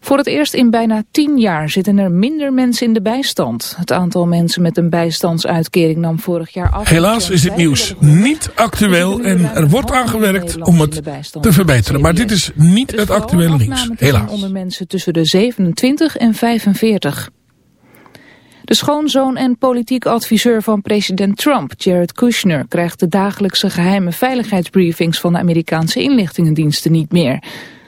Voor het eerst in bijna tien jaar zitten er minder mensen in de bijstand. Het aantal mensen met een bijstandsuitkering nam vorig jaar af. Helaas is het nieuws niet actueel en er wordt aangewerkt om het te verbeteren. Maar dit is niet het actuele nieuws, helaas. onder mensen tussen de 27 en 45. De schoonzoon en politiek adviseur van president Trump, Jared Kushner, krijgt de dagelijkse geheime veiligheidsbriefings van de Amerikaanse inlichtingendiensten niet meer.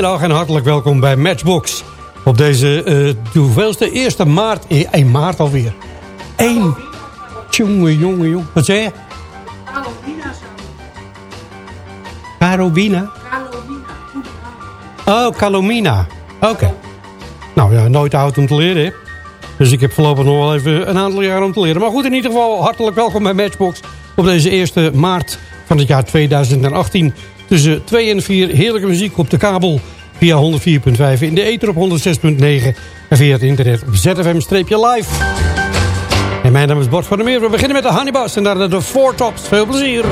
Goedemiddag en hartelijk welkom bij Matchbox. Op deze eh hoeveelste eerste maart, eh, 1 maart alweer. 1. Jongen, jongen, jongen. Wat zei je? Carolina. Oh, Calomina. Oké. Nou ja, nooit oud om te leren, hè? Dus ik heb voorlopig nog wel even een aantal jaar om te leren. Maar goed, in ieder geval hartelijk welkom bij Matchbox. Op deze eerste maart van het jaar 2018. Tussen 2 en 4 heerlijke muziek op de kabel. Via 104.5 in de ether op 106.9. En via het internet op ZFM-live. En mijn naam is Bart van der Meer. We beginnen met de Honeybus en daarna de Four Tops. Veel plezier.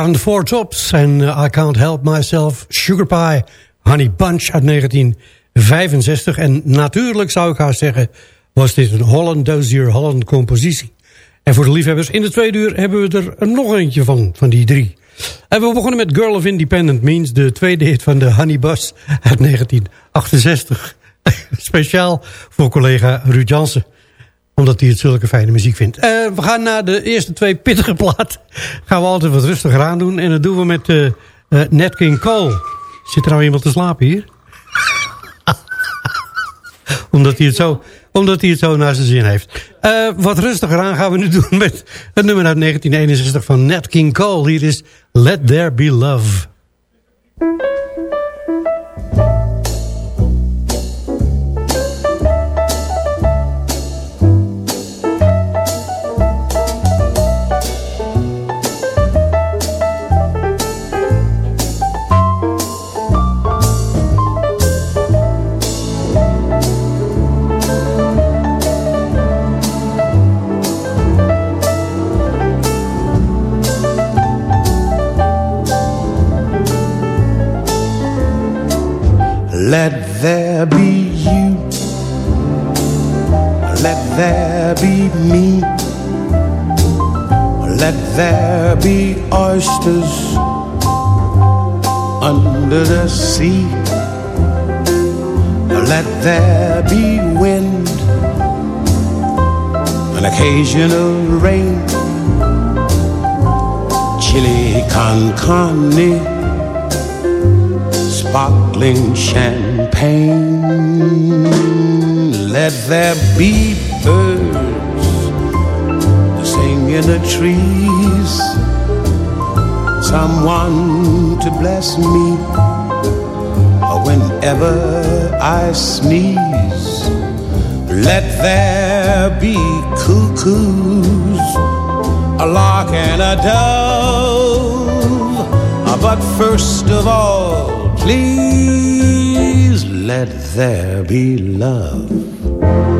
Waren de Four Tops en eh, I Can't Help Myself, Sugar Pie, Honey Bunch uit 19 65. En natuurlijk zou ik haar zeggen, was dit een Holland Dozier Holland compositie. En voor de liefhebbers, in de tweede uur hebben we er nog eentje van, van die drie. En we begonnen met Girl of Independent Means, de tweede hit van de Honey Bus uit 1968. Speciaal voor collega Ruud Jansen omdat hij het zulke fijne muziek vindt. Uh, we gaan naar de eerste twee pittige plaat. Gaan we altijd wat rustiger aan doen. En dat doen we met uh, uh, Nat King Cole. Zit er nou iemand te slapen hier? omdat, hij het zo, omdat hij het zo naar zijn zin heeft. wat rustiger aan gaan we nu doen met het nummer uit 1961 van Nat King Cole. Hier is Let There Be Love. Let there be you. Let there be me. Let there be oysters under the sea. Let there be wind, an occasional rain, chili con carne sparkling champagne. Let there be birds to sing in the trees. Someone to bless me whenever I sneeze. Let there be cuckoos, a lark and a dove. Ah, but first of all, Please let there be love.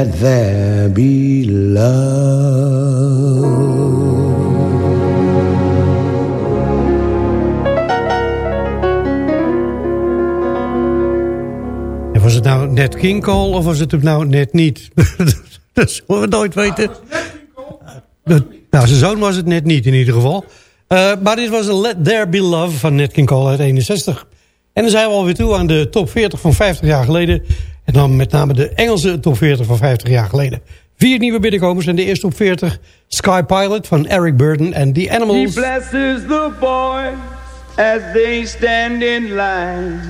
Let there be love. Was het nou net King Cole of was het hem nou net niet? dat zullen we nooit weten. Nou, zijn zoon was het net niet in ieder geval. Uh, maar dit was een Let There Be Love van Nat King Cole uit 61. En dan zijn we alweer toe aan de top 40 van 50 jaar geleden. En dan met name de Engelse top 40 van 50 jaar geleden. Vier nieuwe binnenkomers en de eerste op 40 Sky Pilot van Eric Burden en The Animals. He blesses the boys as they stand in line.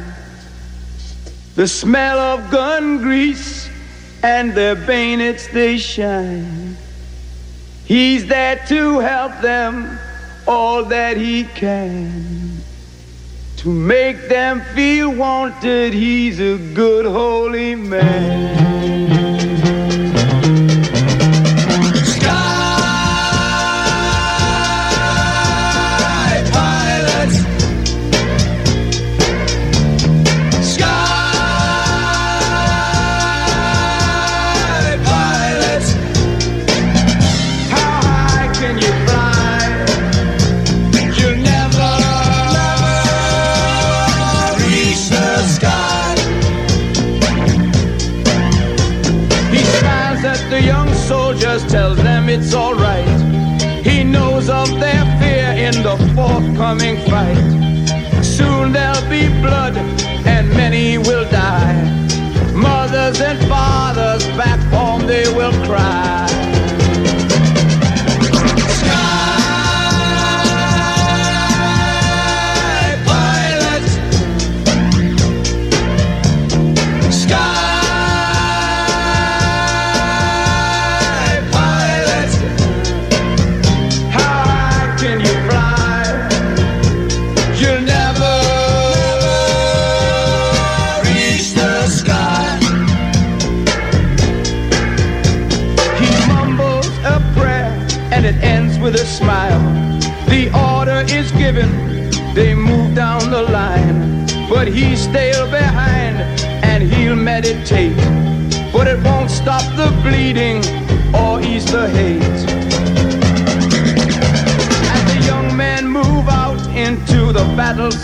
The smell of gun grease and their bayonets they shine. He's there to help them all that he can. To make them feel wanted, he's a good holy man.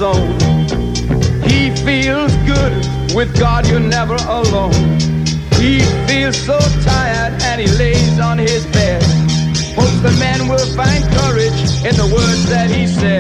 Zone, he feels good. With God, you're never alone. He feels so tired and he lays on his bed. Hopes the man will find courage in the words that he said.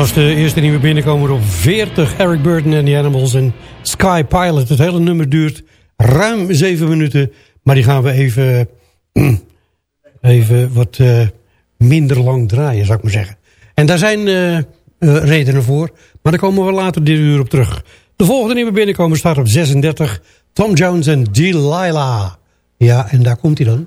Was de eerste nieuwe binnenkomer op 40. Eric Burden en the Animals en Sky Pilot. Het hele nummer duurt ruim 7 minuten. Maar die gaan we even, even wat eh, minder lang draaien, zou ik maar zeggen. En daar zijn eh, eh, redenen voor. Maar daar komen we later dit uur op terug. De volgende nieuwe binnenkomer staat op 36. Tom Jones en Delilah. Ja, en daar komt hij dan.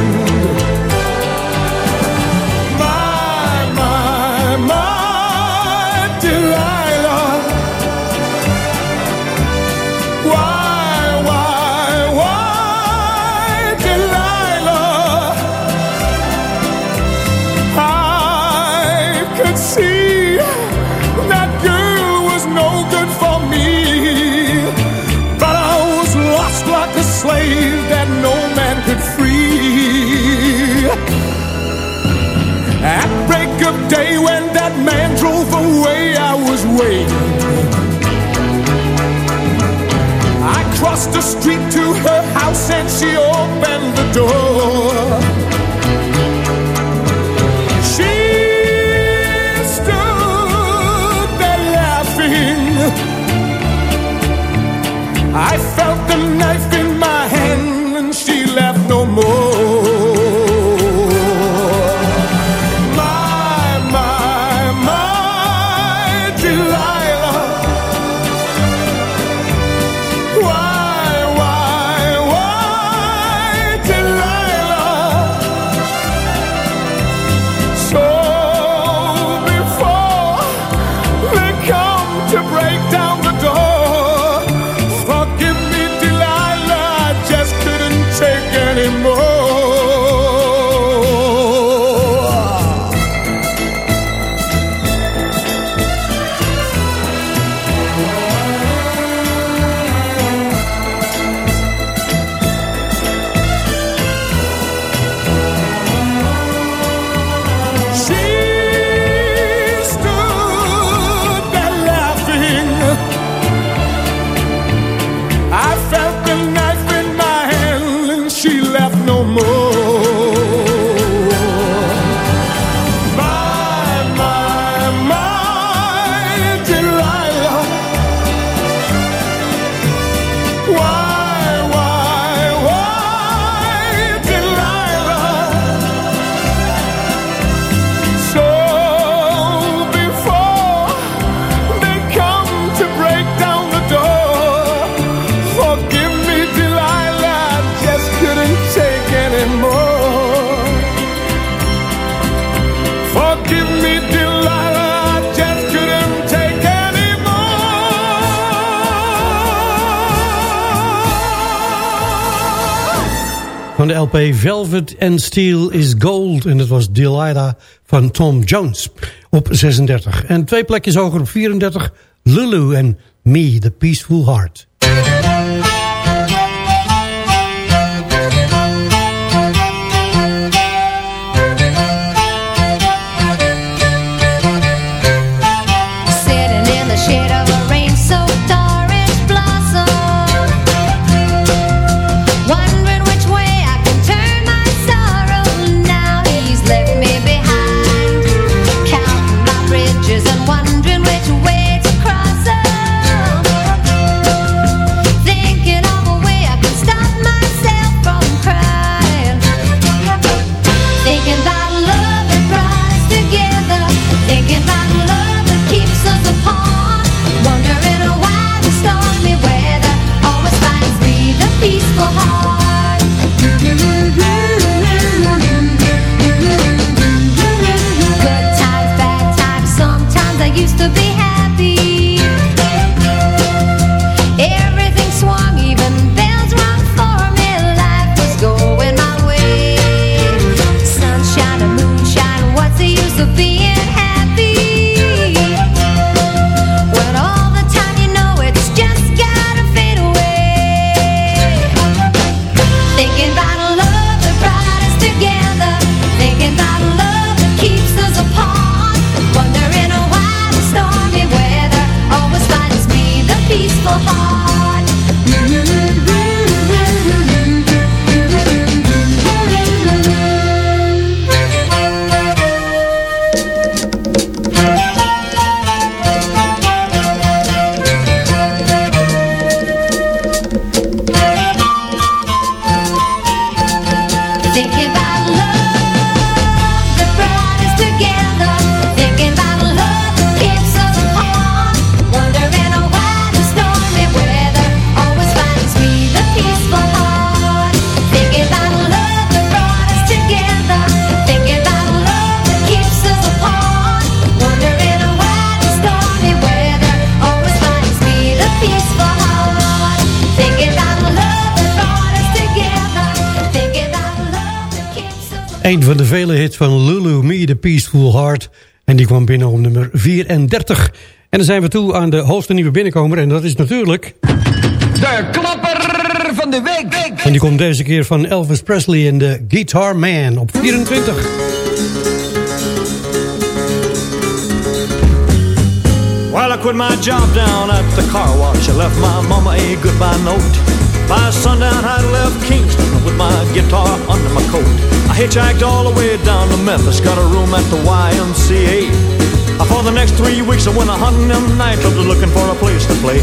Day when that man drove away, I was waiting. I crossed the street to her house and she opened the door. She stood there laughing. I felt the knife LP Velvet and Steel is Gold. En dat was Delilah van Tom Jones op 36. En twee plekjes hoger op 34, Lulu en Me, The Peaceful Heart. Together. Een van de vele hits van Lulu, Me, The Peaceful Heart. En die kwam binnen op nummer 34. En dan zijn we toe aan de hoogste nieuwe binnenkomer. En dat is natuurlijk... De klapper van de week. En die komt deze keer van Elvis Presley en de Guitar Man op 24. Well, I quit my job down at the car wash. I left my mama a goodbye note. By sundown, I left Kingston with my guitar under my coat. I hitchhiked all the way down to Memphis, got a room at the YMCA. For the next three weeks, I went a hunting them nightclubs looking for a place to play.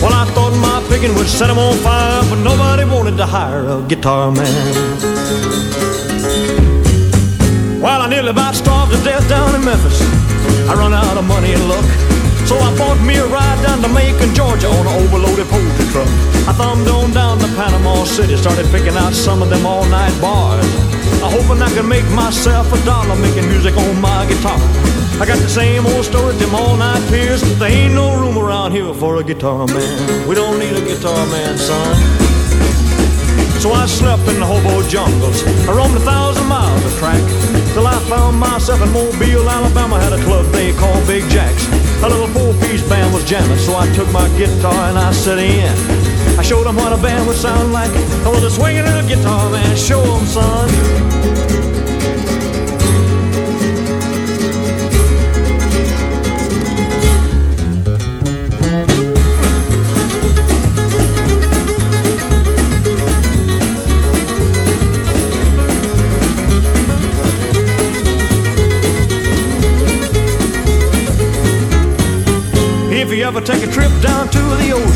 Well, I thought my picking would set 'em on fire, but nobody wanted to hire a guitar man. Well, I nearly about starved to death down in Memphis. I run out of money and luck. So I bought me a ride some of them all-night bars. I hoping I can make myself a dollar making music on my guitar. I got the same old story, them all-night peers. There ain't no room around here for a guitar man. We don't need a guitar man, son. So I slept in the hobo jungles. I roamed a thousand miles of track till I found myself in Mobile, Alabama. Had a club they called Big Jack's. A little four-piece band was jamming, so I took my guitar and I set in. I showed them what a band would sound like. I was a swinging little guitar man. Show 'em, son. If you ever take a trip down to the ocean,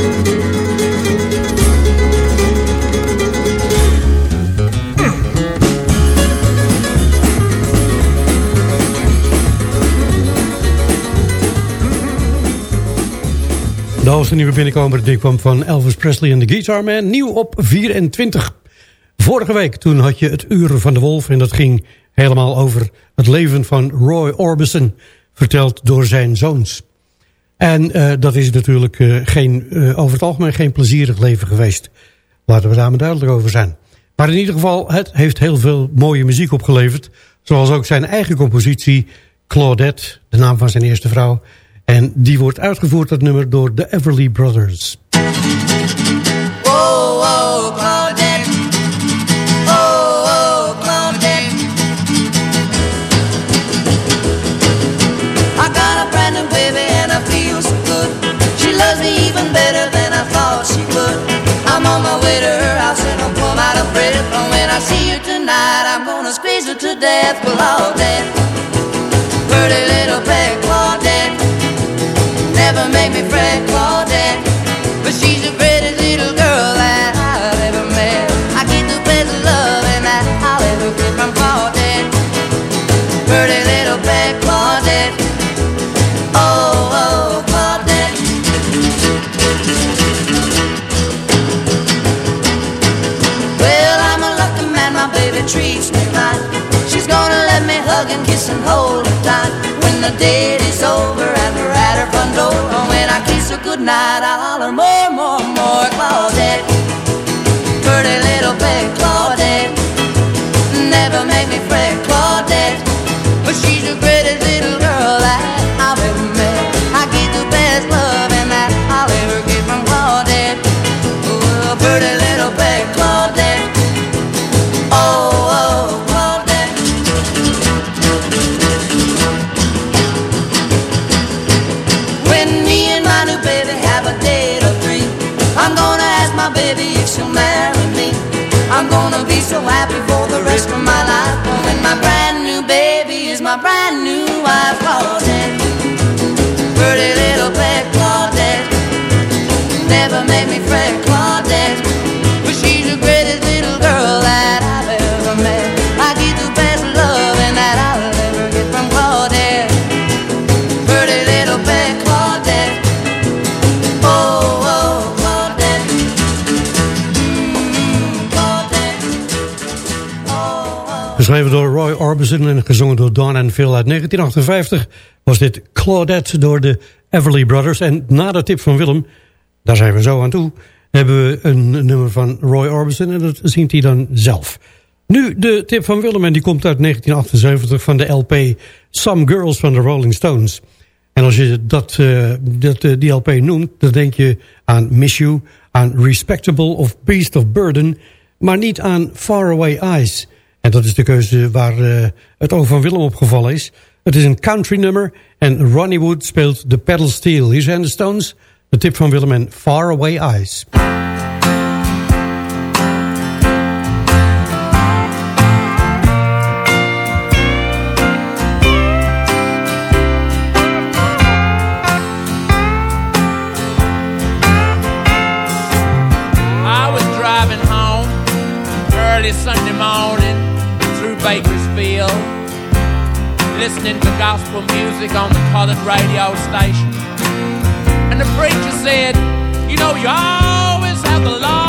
Eerste nieuwe binnenkomer die kwam van Elvis Presley en de Guitar Man. Nieuw op 24. Vorige week toen had je het Uur van de Wolf. En dat ging helemaal over het leven van Roy Orbison. Verteld door zijn zoons. En uh, dat is natuurlijk uh, geen, uh, over het algemeen geen plezierig leven geweest. Laten we daar maar duidelijk over zijn. Maar in ieder geval, het heeft heel veel mooie muziek opgeleverd. Zoals ook zijn eigen compositie Claudette, de naam van zijn eerste vrouw. En die wordt uitgevoerd, dat nummer, door de Everly Brothers. Oh, oh, Claudette. Oh, oh, Claudette. I got a brand new baby and the date is over at her front door, and when I kiss her goodnight, I'll holler more, more, so happy Door Roy Orbison en gezongen door Don Phil uit 1958... was dit Claudette door de Everly Brothers. En na de tip van Willem, daar zijn we zo aan toe... hebben we een nummer van Roy Orbison en dat zingt hij dan zelf. Nu de tip van Willem en die komt uit 1978 van de LP Some Girls van de Rolling Stones. En als je dat, uh, dat, uh, die LP noemt, dan denk je aan Miss You... aan Respectable of Beast of Burden... maar niet aan Faraway Eyes... En dat is de keuze waar uh, het oog van Willem opgevallen is. Het is een country nummer en Ronnie Wood speelt de pedal steel. Hier zijn de Stones, de tip van Willem en Faraway Eyes. Bakersfield, listening to gospel music on the colored radio station. And the preacher said, You know, you always have the Lord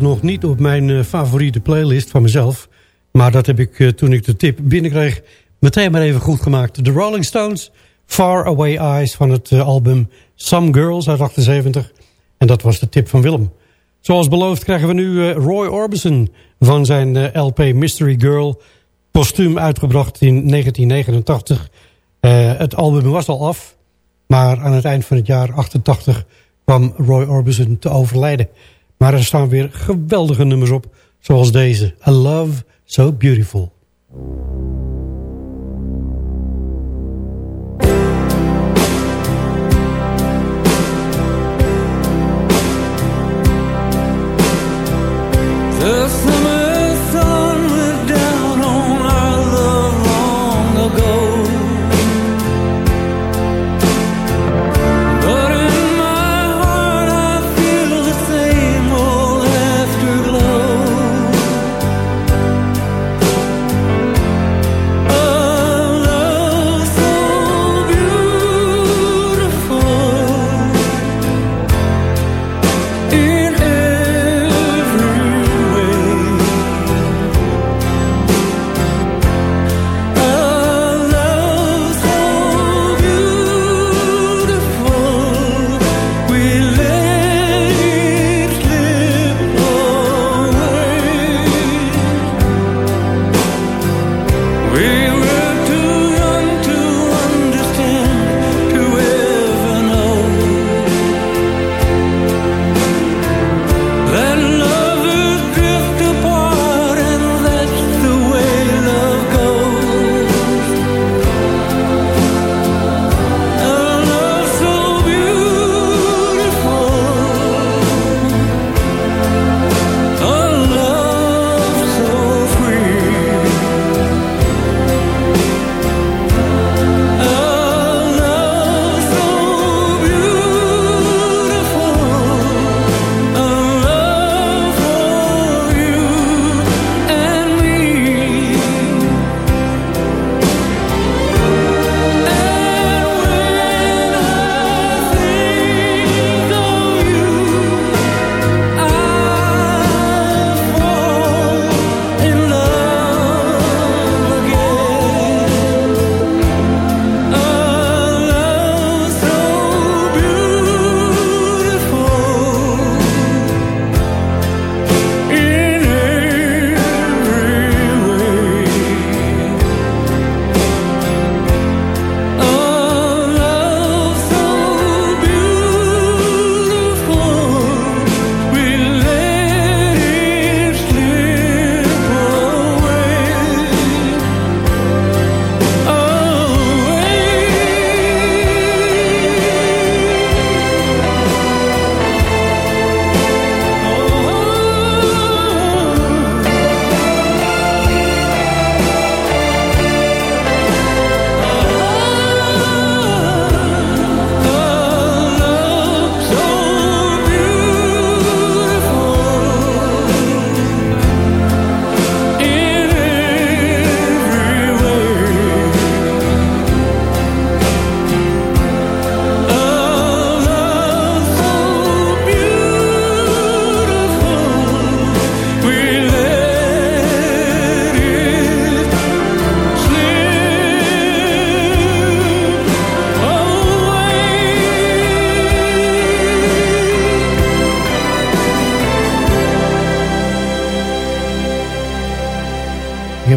nog niet op mijn eh, favoriete playlist van mezelf. Maar dat heb ik eh, toen ik de tip binnenkreeg meteen maar even goed gemaakt. The Rolling Stones, Far Away Eyes van het eh, album Some Girls uit 78. En dat was de tip van Willem. Zoals beloofd krijgen we nu Roy Orbison van zijn LP Mystery Girl. Postuum uitgebracht in 1989. Eh, het album was al af. Maar aan het eind van het jaar 88 kwam Roy Orbison te overlijden. Maar er staan weer geweldige nummers op. Zoals deze. A Love So Beautiful.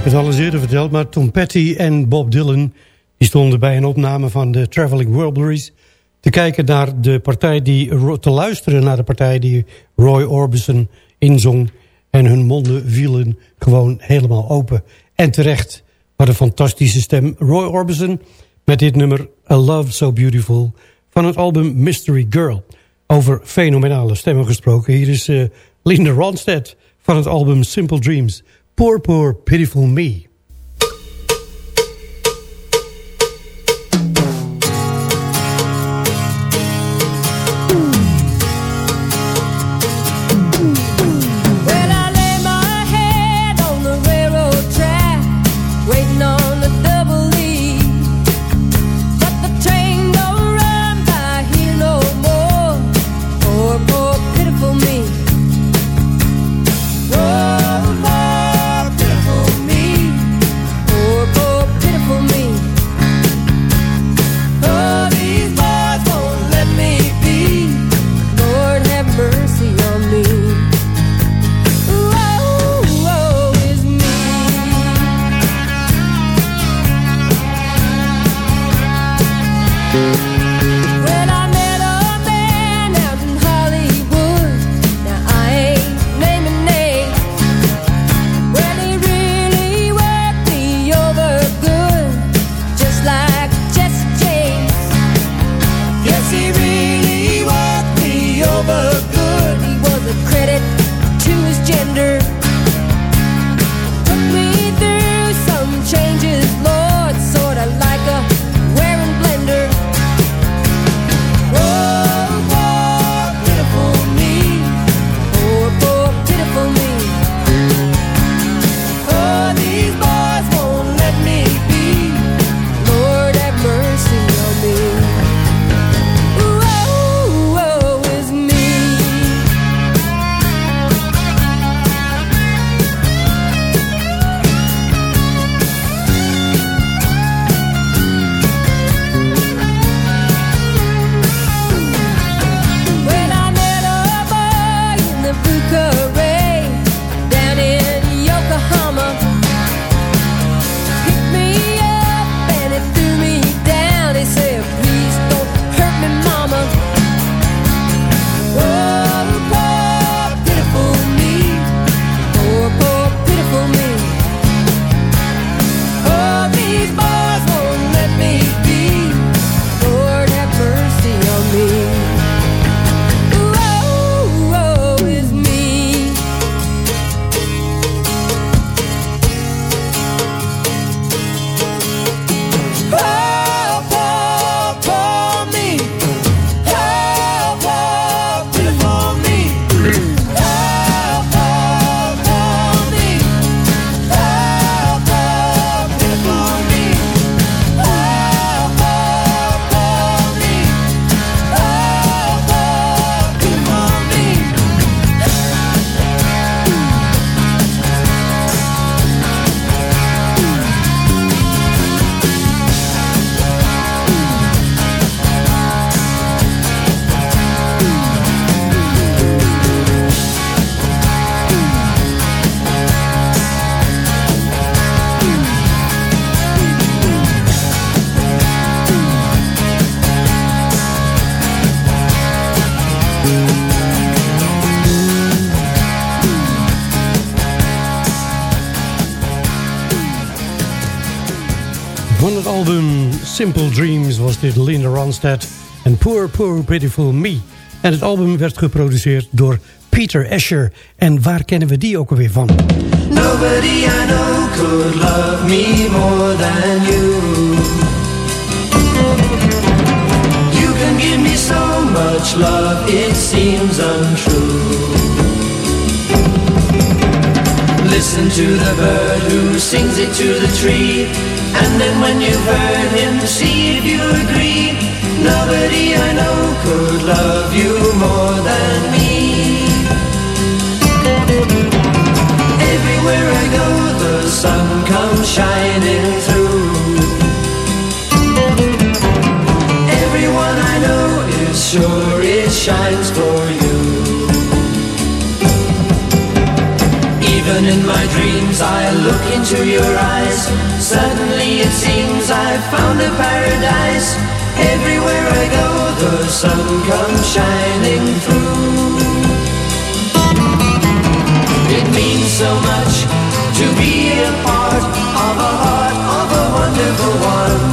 Heb het al eens eerder verteld, maar Tom Petty en Bob Dylan... die stonden bij een opname van de Traveling Wilburys... te kijken naar de partij die... te luisteren naar de partij die Roy Orbison inzong... en hun monden vielen gewoon helemaal open. En terecht, wat een fantastische stem. Roy Orbison met dit nummer A Love So Beautiful... van het album Mystery Girl. Over fenomenale stemmen gesproken. Hier is uh, Linda Ronstadt van het album Simple Dreams... Poor, poor, pitiful me. Album Simple Dreams was dit Linda Ronstadt en Poor Poor Pitiful Me. En het album werd geproduceerd door Peter Asher. En waar kennen we die ook alweer van? Nobody I know could love me more than you. You can give me so much love, it seems untrue. Listen to the bird who sings it to the tree. And then when you've heard him, see if you agree. Nobody I know could love you more than me. Everywhere I go, the sun comes shining through. Everyone I know is sure it shines for you. Even in my dreams I look into your eyes. Suddenly it seems I've found a paradise. Everywhere I go the sun comes shining through. It means so much to be a part of a heart of a wonderful one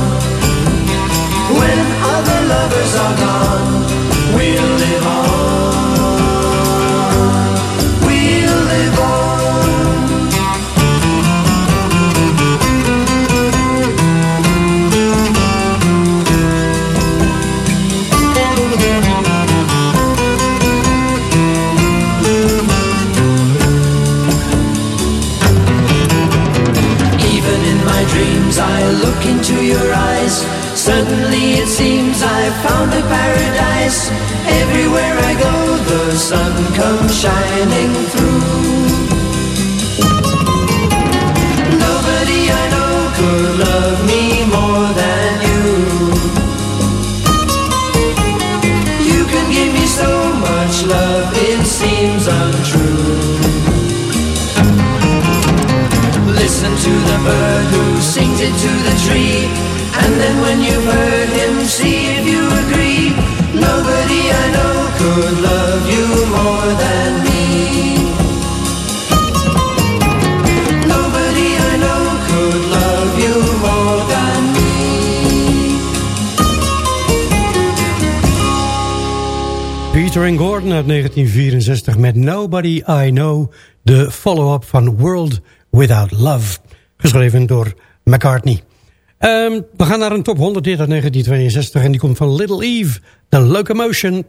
Nobody I Know. De follow-up van World Without Love. Geschreven door McCartney. Ehm, we gaan naar een top 100 dit uit 1962 en die komt van Little Eve, The Locomotion.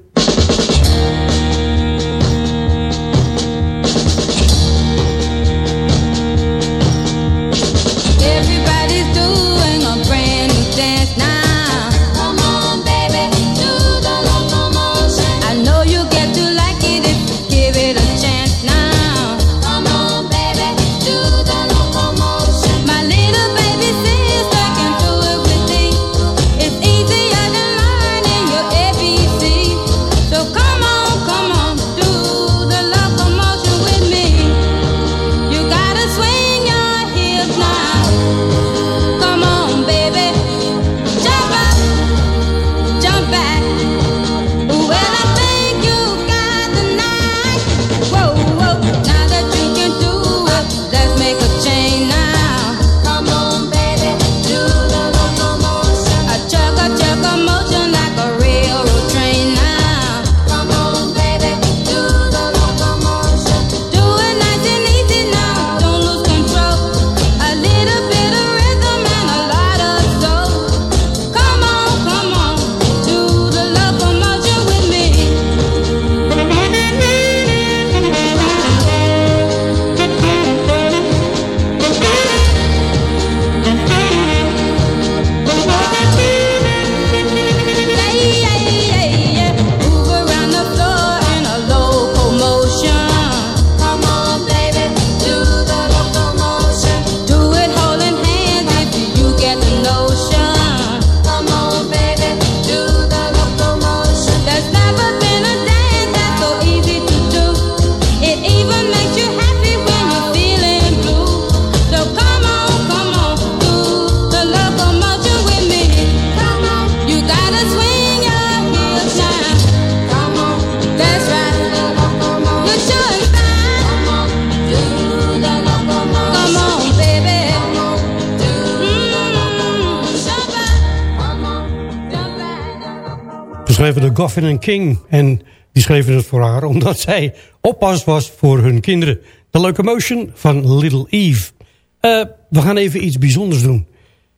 En die schreven het voor haar omdat zij oppas was voor hun kinderen. The Locomotion van Little Eve. Eh, we gaan even iets bijzonders doen.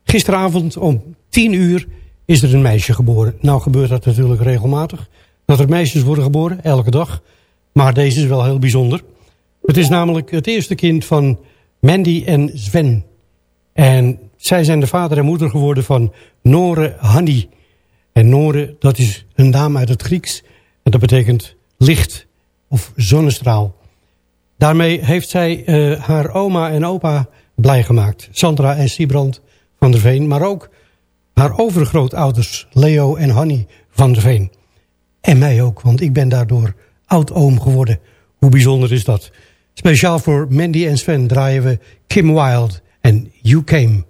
Gisteravond om 10 uur is er een meisje geboren. Nou gebeurt dat natuurlijk regelmatig. Dat er meisjes worden geboren, elke dag. Maar deze is wel heel bijzonder. Het is namelijk het eerste kind van Mandy en Sven. En zij zijn de vader en moeder geworden van Nore Hanni. En Noren, dat is een naam uit het Grieks. En dat betekent licht of zonnestraal. Daarmee heeft zij eh, haar oma en opa blij gemaakt. Sandra en Siebrand van der Veen. Maar ook haar overgrootouders Leo en Hanny van der Veen. En mij ook, want ik ben daardoor oud-oom geworden. Hoe bijzonder is dat? Speciaal voor Mandy en Sven draaien we Kim Wilde en You Came.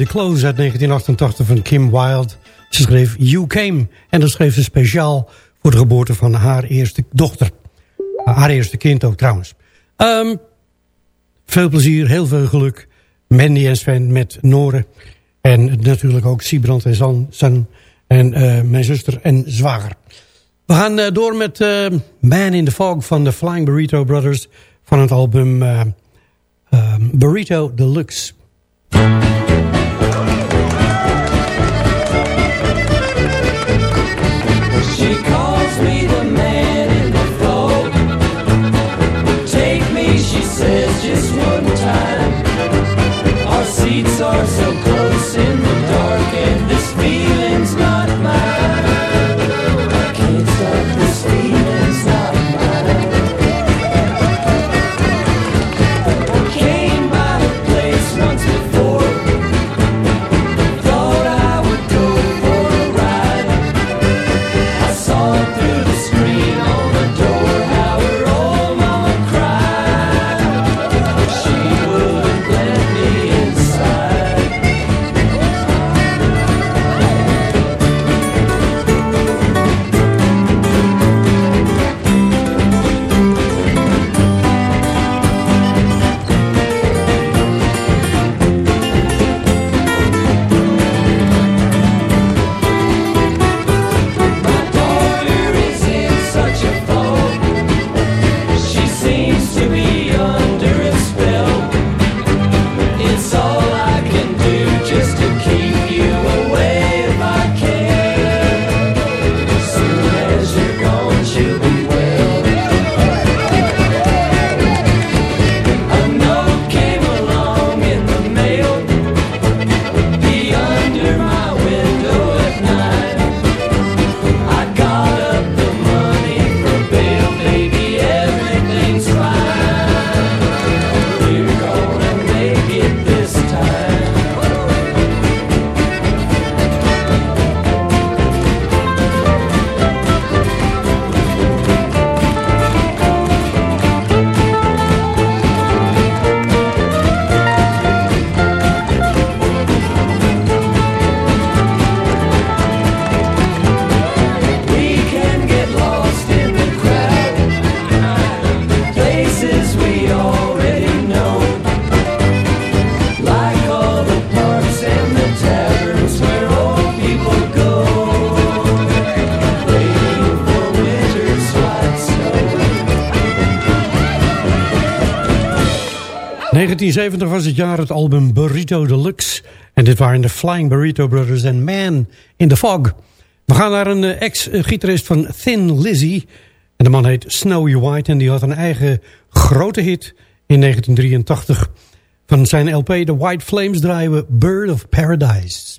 The Close uit 1988 van Kim Wilde. Ze schreef You Came en dat schreef ze speciaal voor de geboorte van haar eerste dochter. Ah, haar eerste kind ook trouwens. Ehm, veel plezier, heel veel geluk. Mandy en Sven met Noren. En natuurlijk ook Sibrand en San, en eh, mijn zuster en zwager. We gaan eh, door met ehm, Man in the Fog van de Flying Burrito Brothers... van het album eh, ehm, Burrito Deluxe. says just one time. Our seats are so close in the dark, and this feels. 1970 was het jaar het album Burrito Deluxe. En dit waren de Flying Burrito Brothers en Man in the Fog. We gaan naar een eh, ex-gitarist van Thin Lizzy. En de man heet Snowy White en die had een eigen grote hit in 1983. Van zijn LP The White Flames draaien we Bird of Paradise.